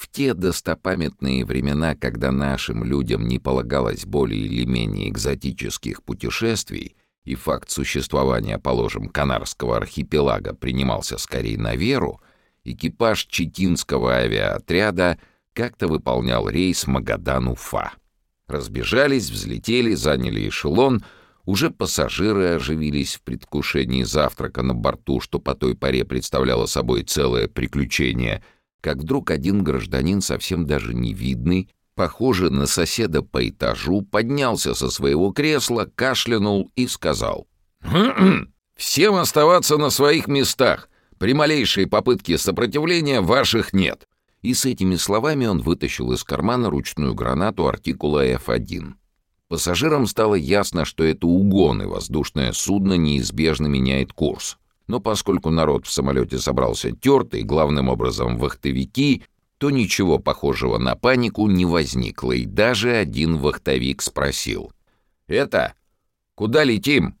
В те достопамятные времена, когда нашим людям не полагалось более или менее экзотических путешествий, и факт существования, положим, Канарского архипелага принимался скорее на веру, экипаж Читинского авиаотряда как-то выполнял рейс Магадан-Уфа. Разбежались, взлетели, заняли эшелон, уже пассажиры оживились в предвкушении завтрака на борту, что по той поре представляло собой целое приключение — как вдруг один гражданин, совсем даже невидный, похожий на соседа по этажу, поднялся со своего кресла, кашлянул и сказал. «Всем оставаться на своих местах. При малейшей попытке сопротивления ваших нет». И с этими словами он вытащил из кармана ручную гранату артикула F1. Пассажирам стало ясно, что это угон, и воздушное судно неизбежно меняет курс. Но поскольку народ в самолете собрался тертый, главным образом вахтовики, то ничего похожего на панику не возникло, и даже один вахтовик спросил. «Это? Куда летим?»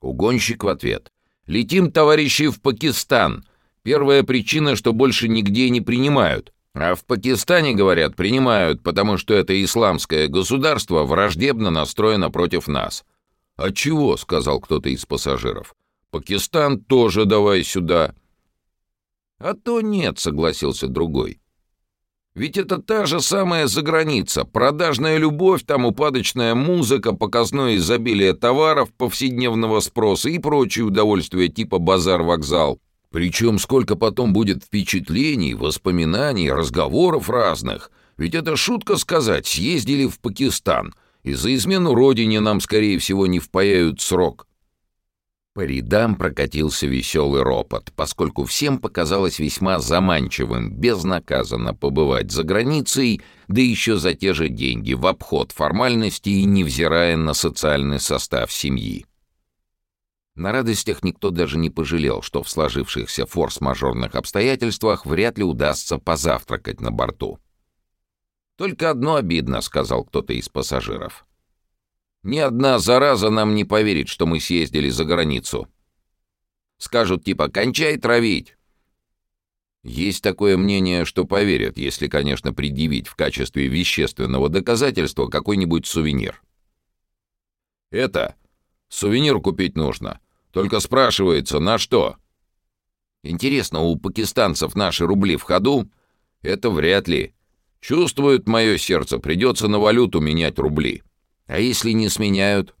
Угонщик в ответ. «Летим, товарищи, в Пакистан. Первая причина, что больше нигде не принимают. А в Пакистане, говорят, принимают, потому что это исламское государство враждебно настроено против нас». «А чего?» — сказал кто-то из пассажиров. Пакистан тоже давай сюда». «А то нет», — согласился другой. «Ведь это та же самая заграница. Продажная любовь, там упадочная музыка, показное изобилие товаров, повседневного спроса и прочие удовольствия типа базар-вокзал. Причем сколько потом будет впечатлений, воспоминаний, разговоров разных. Ведь это шутка сказать, съездили в Пакистан, и за измену родине нам, скорее всего, не впаяют срок. По рядам прокатился веселый ропот, поскольку всем показалось весьма заманчивым безнаказанно побывать за границей, да еще за те же деньги, в обход формальностей, невзирая на социальный состав семьи. На радостях никто даже не пожалел, что в сложившихся форс-мажорных обстоятельствах вряд ли удастся позавтракать на борту. «Только одно обидно», — сказал кто-то из пассажиров. Ни одна зараза нам не поверит, что мы съездили за границу. Скажут типа «кончай травить». Есть такое мнение, что поверят, если, конечно, предъявить в качестве вещественного доказательства какой-нибудь сувенир. Это сувенир купить нужно. Только спрашивается, на что? Интересно, у пакистанцев наши рубли в ходу? Это вряд ли. Чувствует мое сердце, придется на валюту менять рубли. А если не сменяют?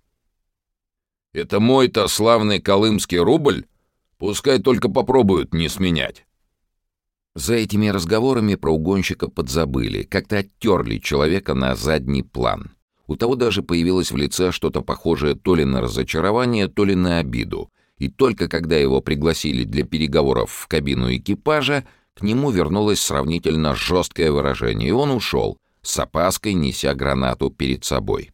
Это мой-то славный колымский рубль? Пускай только попробуют не сменять. За этими разговорами про угонщика подзабыли, как-то оттерли человека на задний план. У того даже появилось в лице что-то похожее то ли на разочарование, то ли на обиду. И только когда его пригласили для переговоров в кабину экипажа, к нему вернулось сравнительно жесткое выражение, и он ушел, с опаской неся гранату перед собой.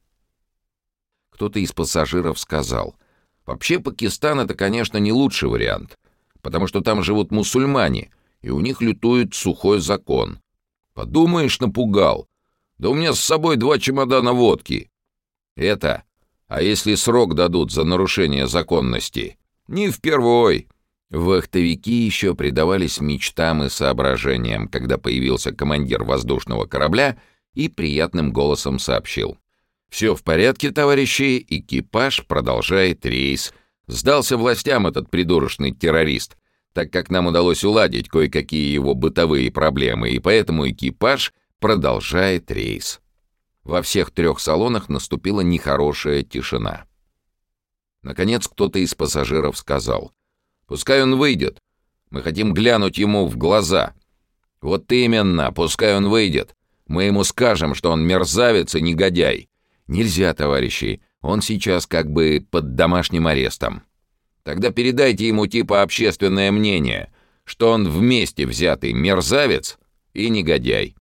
Кто-то из пассажиров сказал, «Вообще Пакистан — это, конечно, не лучший вариант, потому что там живут мусульмане, и у них лютует сухой закон. Подумаешь, напугал. Да у меня с собой два чемодана водки. Это, а если срок дадут за нарушение законности? Не впервой». Вахтовики еще предавались мечтам и соображениям, когда появился командир воздушного корабля и приятным голосом сообщил. «Все в порядке, товарищи, экипаж продолжает рейс. Сдался властям этот придурочный террорист, так как нам удалось уладить кое-какие его бытовые проблемы, и поэтому экипаж продолжает рейс». Во всех трех салонах наступила нехорошая тишина. Наконец кто-то из пассажиров сказал, «Пускай он выйдет. Мы хотим глянуть ему в глаза». «Вот именно, пускай он выйдет. Мы ему скажем, что он мерзавец и негодяй. «Нельзя, товарищи, он сейчас как бы под домашним арестом». «Тогда передайте ему типа общественное мнение, что он вместе взятый мерзавец и негодяй».